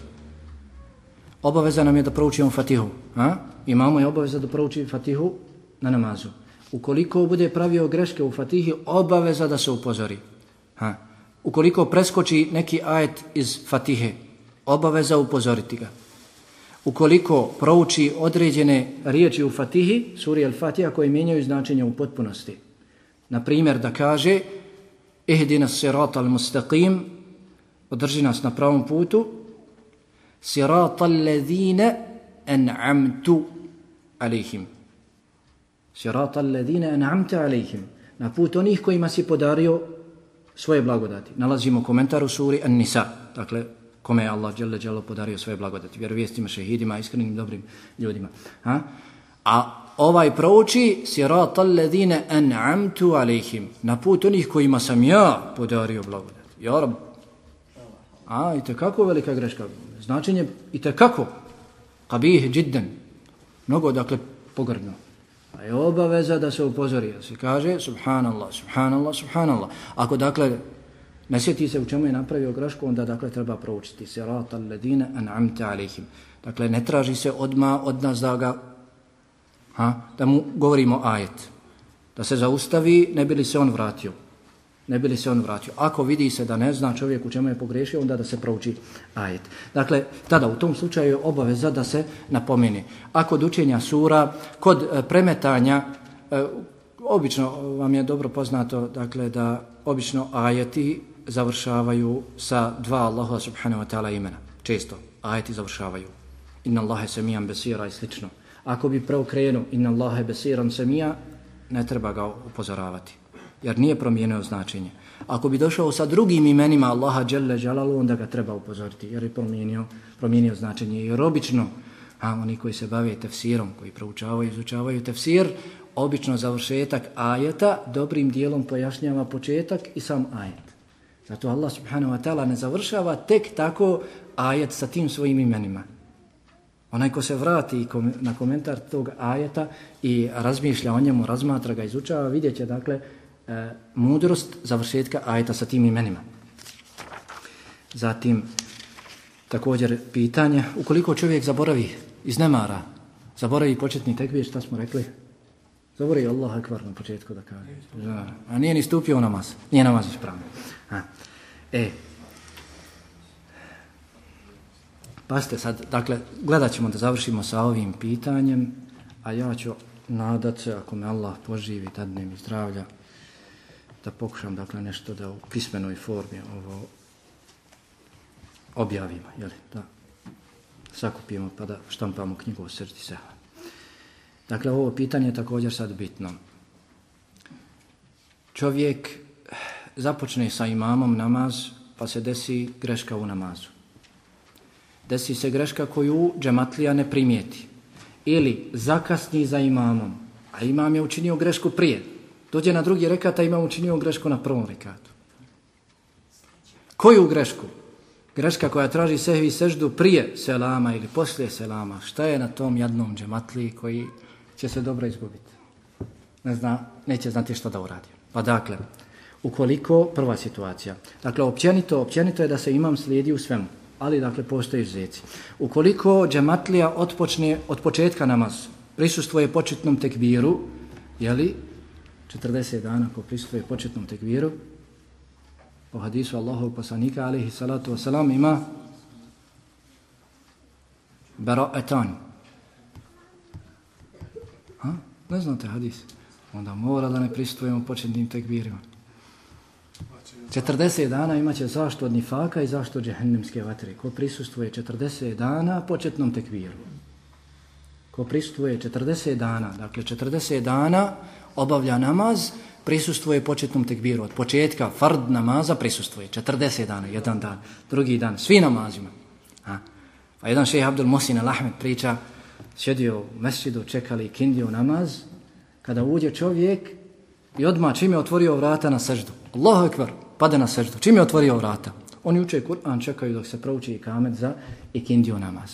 Obaveza nam je da proučimo Fatihu. A? Imamo je obaveza da prouči Fatihu na namazu. Ukoliko bude pravio greške u Fatihi, obaveza da se upozori. Ha? Ukoliko preskoči neki ajet iz Fatihe, obaveza upozoriti ga. Ukoliko prouči određene riječi u Fatihi, suri al-Fatiha koje mijenjaju značenje u potpunosti, Na primjer da kaže Ihdina sirata al-mustaqim Održi nas na pravom putu Sirata al-ladhina an'amtu alihim Sirata al-ladhina an'amtu alihim Na put onih kojima si podario svoje blagodati. Nalazimo komentar u suri An-Nisa. Dakle, kome je Allah dželle dželle podario svoje blagodati. vjerovjestima, šehidima, iskrenim, dobrim ljudima. Ha? A ovaj prouči sirat alledine an'amtu alejhim na put onih kojima sam ja podario blagodat. Ja rab. A, i kako velika greška. Značenje i kako. Kabih jiddan. Mnogo, dakle, pogrdno. A je obaveza da se upozori. Da se kaže, subhanallah, subhanallah, subhanallah. Ako, dakle, ne sjeti se u čemu je napravio grešku, onda, dakle, treba proučiti. Sirat alledine an'amtu alejhim. Dakle, ne traži se odma od nas da ga ha, da mu govorimo ajet. Da se zaustavi, ne bi li se on vratio. Ne bi li se on vratio. Ako vidi se da ne zna čovjek u čemu je pogrešio, onda da se prouči ajet. Dakle, tada u tom slučaju je obaveza da se napomeni. A kod učenja sura, kod e, premetanja, e, obično vam je dobro poznato dakle, da obično ajeti završavaju sa dva Allaha subhanahu wa ta'ala imena. Često ajeti završavaju. Inna Allahe samijan besira i slično. Ako bi preokrenuo inna Allahe besiran samija, ne treba ga upozoravati. Jer nije promijenio značenje. Ako bi došao sa drugim imenima Allaha dželle džalalu, onda ga treba upozoriti. Jer je promijenio, promijenio značenje. Jer obično, a oni koji se bave tefsirom, koji proučavaju izučavaju tefsir, obično završetak ajeta dobrim dijelom pojašnjava početak i sam ajet. Zato Allah subhanahu wa ta'ala ne završava tek tako ajet sa tim svojim imenima. Onaj ko se vrati na komentar tog ajeta i razmišlja o njemu, razmatra ga, izučava, vidjet će dakle e, mudrost završetka ajeta sa tim imenima. Zatim, također pitanje, ukoliko čovjek zaboravi iz nemara, zaboravi početni tekbir, šta smo rekli? Zaboravi Allah akvar na početku da kaže. A nije ni stupio namaz, nije namaz ispravno. E, Pazite sad, dakle, gledat ćemo da završimo sa ovim pitanjem, a ja ću nadat se, ako me Allah poživi, dadne mi zdravlja, da pokušam, dakle, nešto da u pismenoj formi ovo objavimo, jeli, da sakupimo pa da štampamo knjigu o srti sehla. Dakle, ovo pitanje je također sad bitno. Čovjek započne sa imamom namaz, pa se desi greška u namazu desi se greška koju džematlija ne primijeti. Ili zakasni za imamom, a imam je učinio grešku prije. Dođe na drugi rekat, a imam učinio grešku na prvom rekatu. Koju grešku? greška koja traži sehvi seždu prije selama ili poslije selama, šta je na tom jadnom džematliji koji će se dobro izgubiti? Ne zna, neće znati što da uradi. Pa dakle, ukoliko, prva situacija, dakle, općenito, općenito je da se imam slijedi u svemu, ali dakle, postoji izuzeci. Ukoliko džematlija otpočne od početka namaz, prisustvoje početnom tekbiru, jeli, 40 dana ko prisustvoje početnom tekbiru, po hadisu Allahov poslanika alihi salatu wasalam ima bara'atan. Ha? Ne znate hadis? Onda mora da ne prisustvujemo početnim tekbirima. 40 dana imaće zašto od nifaka i zašto od džehennemske vatre. Ko prisustuje 40 dana početnom tekviru. Ko prisustuje 40 dana, dakle 40 dana obavlja namaz, prisustvuje početnom tekbiru. Od početka fard namaza prisustvuje. 40 dana, jedan dan, drugi dan, svi namazima. A, pa jedan šeha Abdul Mosin al-Ahmed priča, sjedio u mesjidu, čekali kindiju namaz, kada uđe čovjek i odmah čim je otvorio vrata na seždu. Allahu ekvar, pada na seždu. Čim je otvorio vrata? Oni uče Kur'an, čekaju dok se prouči i kamet za ikindiju namaz.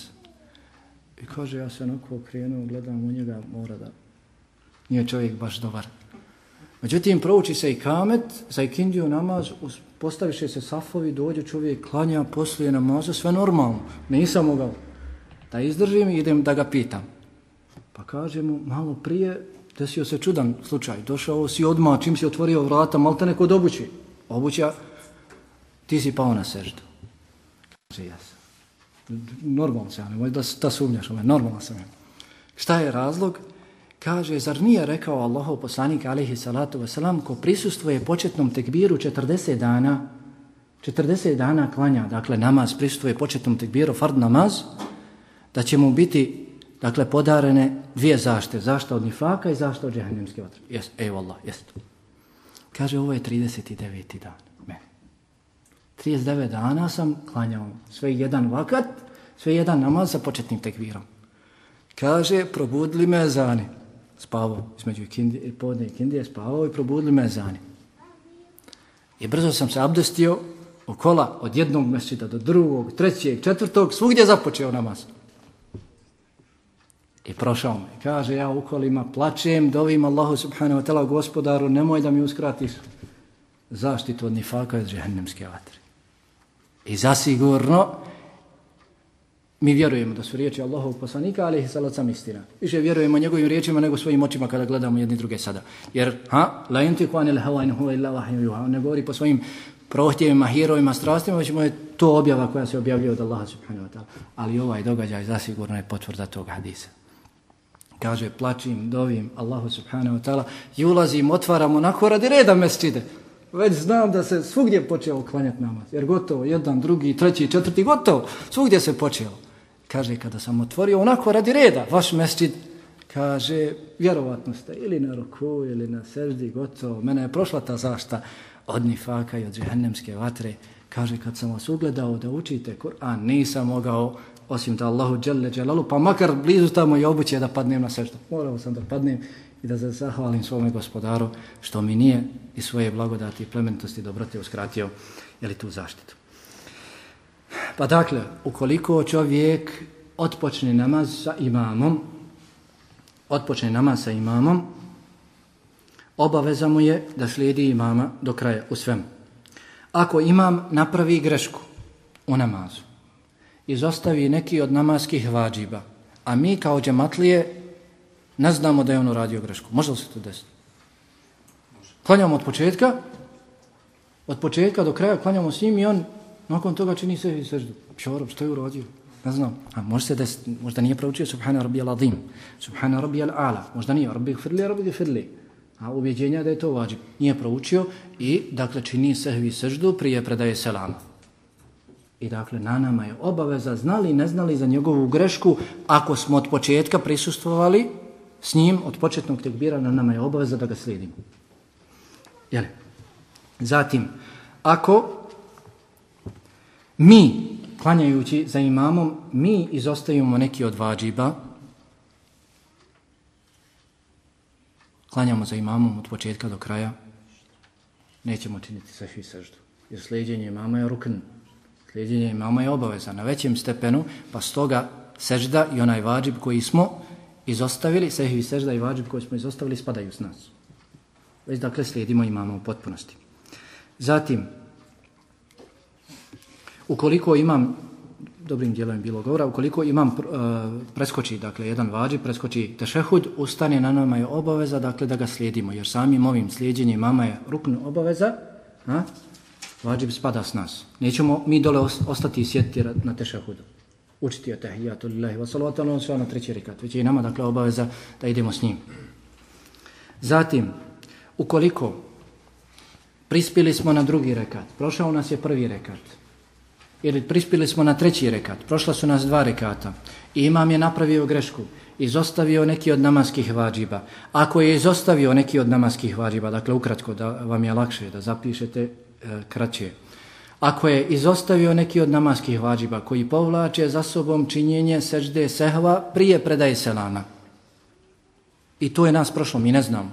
I kaže, ja se onako okrenuo, gledam u njega, mora da nije čovjek baš dobar. Međutim, prouči se i kamet, za ikindiju namaz, postaviše se safovi, dođe čovjek, klanja, poslije namaza, sve normalno. Nisam mogao da izdržim i idem da ga pitam. Pa kaže mu, malo prije, desio se čudan slučaj, došao si odmah, čim si otvorio vrata, malo te neko dobući. Obuća, ti si pao na seždu. Kaže, jes. Normalno se, ja nemoj da, da sumnjaš, normalno sam. Šta je razlog? Kaže, zar nije rekao Allahov poslanik alaihi salatu wasalam, ko prisustvuje početnom tekbiru 40 dana, 40 dana klanja, dakle namaz prisustvuje početnom tekbiru, fard namaz, da će mu biti, dakle, podarene dvije zašte, zašta od nifaka i zašta od džehennemske vatre. Jes, ej Allah, jes. Kaže, ovo je 39. dan. Meni. 39 dana sam klanjao sve jedan vakat, sve jedan namaz sa početnim tekvirom. Kaže, probudili me zani spavao između ikindije, podne i kindije spavao i probudili me zani. I brzo sam se abdestio okola od jednog mesečita do drugog, trećeg, četvrtog, svugdje započeo namaz. I prošao me. Kaže, ja u kolima plačem, dovim Allahu subhanahu wa ta'la gospodaru, nemoj da mi uskratiš zaštitu od nifaka iz džehennemske vatre. I zasigurno, Mi vjerujemo da su riječi Allahov poslanika, ali ih salat sam istina. Više vjerujemo njegovim riječima nego svojim očima kada gledamo jedni druge sada. Jer, ha, la inti kuan il hawa in huwa illa wahyu yuha. On ne govori po svojim prohtjevima, hirovima, strastima, već mu je to objava koja se objavljuje od Allaha subhanahu wa ta'ala. Ali ovaj događaj zasigurno je potvrda tog hadisa. Kaže, plačim, dovim Allahu subhanahu wa ta'ala i ulazim, otvaram onako radi reda mesčide. Već znam da se svugdje počeo klanjati namaz. Jer gotovo, jedan, drugi, treći, četvrti, gotovo. Svugdje se počeo. Kaže, kada sam otvorio onako radi reda, vaš mesčid, kaže, vjerovatno ste ili na ruku, ili na seždi, gotovo. Mene je prošla ta zašta od nifaka i od džehennemske vatre. Kaže, kad sam vas ugledao da učite Kur'an, nisam mogao, osim da Allahu dželle dželalu, pa makar blizu tamo i obuće da padnem na seždu. Morao sam da padnem i da se zahvalim svome gospodaru što mi nije i svoje blagodati i plemenitosti dobrote uskratio ili tu zaštitu. Pa dakle, ukoliko čovjek otpočne namaz sa imamom, otpočne namaz sa imamom, obaveza mu je da slijedi imama do kraja u svemu. Ako imam napravi grešku u namazu, izostavi neki od namaskih vađiba, a mi kao džematlije ne znamo da je on uradio grešku. Može li se to desiti? Klanjamo od početka, od početka do kraja klanjamo s njim i on nakon toga čini se i seždu. Čorob, što je uradio? Ne znam. A može se desiti, možda nije proučio Subhana Rabbi al-Adim, Subhana Rabbi al-Ala, možda nije, Rabbi gfirli, Rabbi gfirli. A ubjeđenja da je to vađib. Nije proučio i, dakle, čini sehvi seždu prije predaje selama. I dakle, na nama je obaveza, znali i ne znali za njegovu grešku, ako smo od početka prisustvovali, s njim od početnog tekbira na nama je obaveza da ga slijedimo. Jel? Zatim, ako mi, klanjajući za imamom, mi izostavimo neki od vađiba, klanjamo za imamom od početka do kraja, nećemo činiti safi saždu. Jer slijedjenje imama je rukn. Slijedjenje imama je obaveza na većem stepenu, pa stoga sežda i onaj vađib koji smo izostavili, sehvi sežda i vađib koji smo izostavili spadaju s nas. Već dakle slijedimo imama u potpunosti. Zatim, ukoliko imam, dobrim dijelom je bilo govora, ukoliko imam uh, preskoči, dakle, jedan vađi, preskoči tešehud, ustane na nama je obaveza, dakle, da ga slijedimo, jer samim ovim slijedjenjem mama je rukna obaveza, a, vađib spada s nas. Nećemo mi dole ostati i sjetiti na tešahudu. Učiti o tehijatu lillahi wa salatu, ono sve na treći rekat. Već je i nama, dakle, obaveza da idemo s njim. Zatim, ukoliko prispili smo na drugi rekat, prošao nas je prvi rekat, ili prispili smo na treći rekat, prošla su nas dva rekata i imam je napravio grešku, izostavio neki od namaskih vađiba. Ako je izostavio neki od namaskih vađiba, dakle ukratko da vam je lakše da zapišete E, kraće, ako je izostavio neki od namaskih vađiba koji povlače za sobom činjenje sežde sehva prije predaje selana. I to je nas prošlo, mi ne znamo.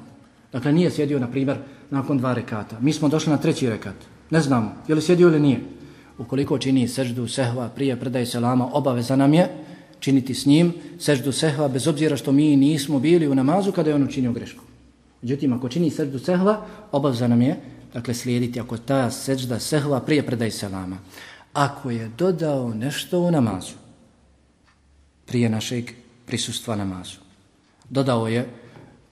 Dakle, nije sjedio, na primjer, nakon dva rekata. Mi smo došli na treći rekat. Ne znamo, je li sjedio ili nije ukoliko čini seždu sehva prije predaje selama, obaveza nam je činiti s njim seždu sehva bez obzira što mi nismo bili u namazu kada je on učinio grešku. Međutim, ako čini seždu sehva, obaveza nam je dakle, slijediti ako ta seđda sehva prije predaj selama. Ako je dodao nešto u namazu prije našeg prisustva namazu, dodao je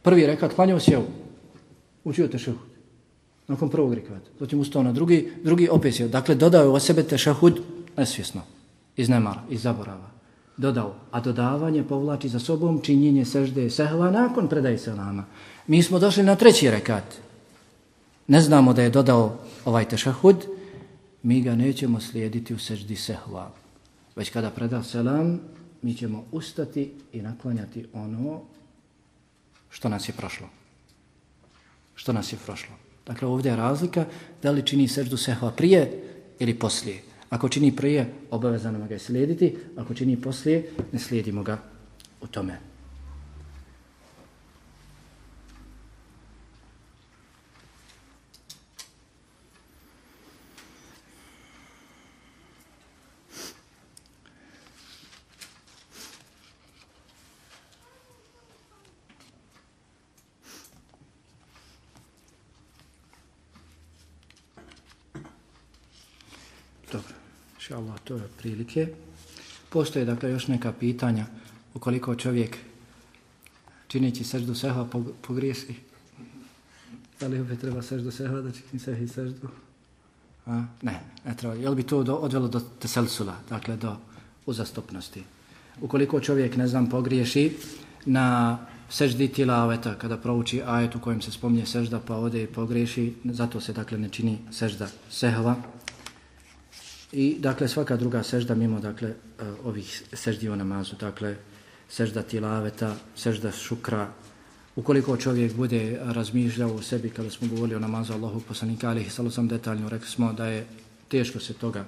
prvi rekat, klanjao se učio tešehud, nakon prvog rekata, Zatim ustao na drugi, drugi opet je. Dakle, dodao je o sebe tešehud nesvjesno, iz nemara, iz zaborava. Dodao, a dodavanje povlači za sobom činjenje sežde sehva nakon predaje selama. Mi smo došli na treći rekat. Ne znamo da je dodao ovaj tešahud, mi ga nećemo slijediti u seždi sehva. Već kada preda selam, mi ćemo ustati i naklanjati ono što nas je prošlo. Što nas je prošlo. Dakle, ovdje je razlika da li čini seždu sehva prije ili poslije. Ako čini prije, obavezano ga je slijediti. Ako čini poslije, ne slijedimo ga u tome. Inša Allah, to je prilike. Postoje dakle još neka pitanja ukoliko čovjek čineći seždu sehva pogriješi. Da li opet treba seždu sehva da čini sehvi seždu? A? Ne, ne treba. Jel bi to do, odvelo do teselsula, dakle do uzastopnosti? Ukoliko čovjek, ne znam, pogriješi na seždi tilaveta, kada prouči ajet u kojem se spomnje sežda, pa ode i pogriješi, zato se dakle ne čini sežda sehva, I dakle svaka druga sežda mimo dakle eh, ovih seždi u namazu, dakle sežda tilaveta, sežda šukra, ukoliko čovjek bude razmišljao u sebi kada smo govorili o namazu Allahu poslanika alihi salo sam detaljno, rekli smo da je teško se toga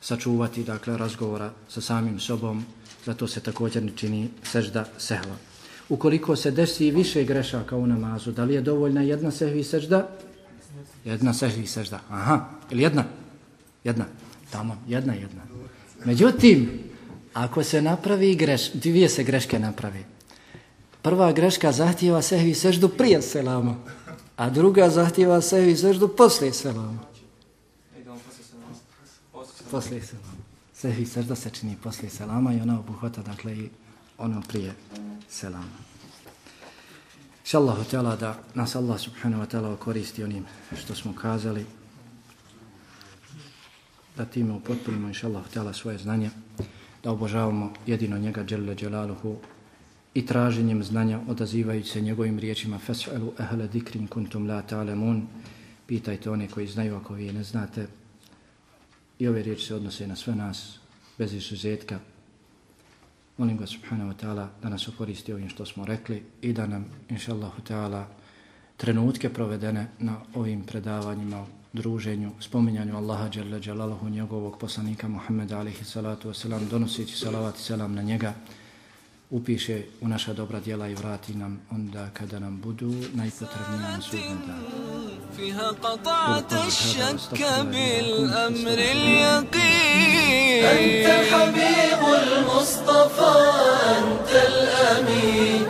sačuvati, dakle razgovora sa samim sobom, zato se također ne čini sežda sehva. Ukoliko se desi više grešaka u namazu, da li je dovoljna jedna sehvi sežda? Jedna sehvi sežda. Aha, ili jedna? Jedna tamo, jedna jedna. Međutim, ako se napravi greš, dvije se greške napravi. Prva greška zahtjeva sehvi seždu prije selama, a druga zahtjeva sehvi seždu poslije selama. Poslije selama. Sehvi sežda se čini poslije selama i ona obuhvata, dakle, i ono prije selama. Šallahu ta'ala da nas Allah subhanahu wa ta'ala koristi onim što smo kazali, da time upotpunimo, inša Allah, htjela svoje znanje, da obožavamo jedino njega, Đelle Đelaluhu, i traženjem znanja, odazivajući se njegovim riječima, Fes'elu ehle dikrin kuntum la ta'lemun, pitajte one koji znaju ako vi ne znate. I ove riječi se odnose na sve nas, bez izuzetka. Molim ga, subhanahu wa ta'ala, da nas ukoristi ovim što smo rekli i da nam, inša Allah, trenutke provedene na ovim predavanjima, druženju, spominjanju Allaha Đalla Đalalahu, njegovog poslanika Muhammeda alihi salatu wasalam, donoseći salavat i salam na njega, upiše u naša dobra djela i vrati nam onda kada nam budu najpotrebniji na sudnom danu. فيها قطعت الشك بالأمر اليقين أنت الحبيب المصطفى أنت الأمين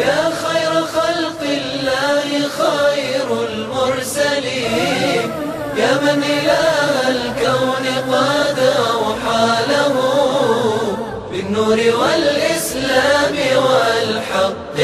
يا خير خلق الله خير المرسلين يا من إله الكون قد أوحى له بالنور والإسلام والحق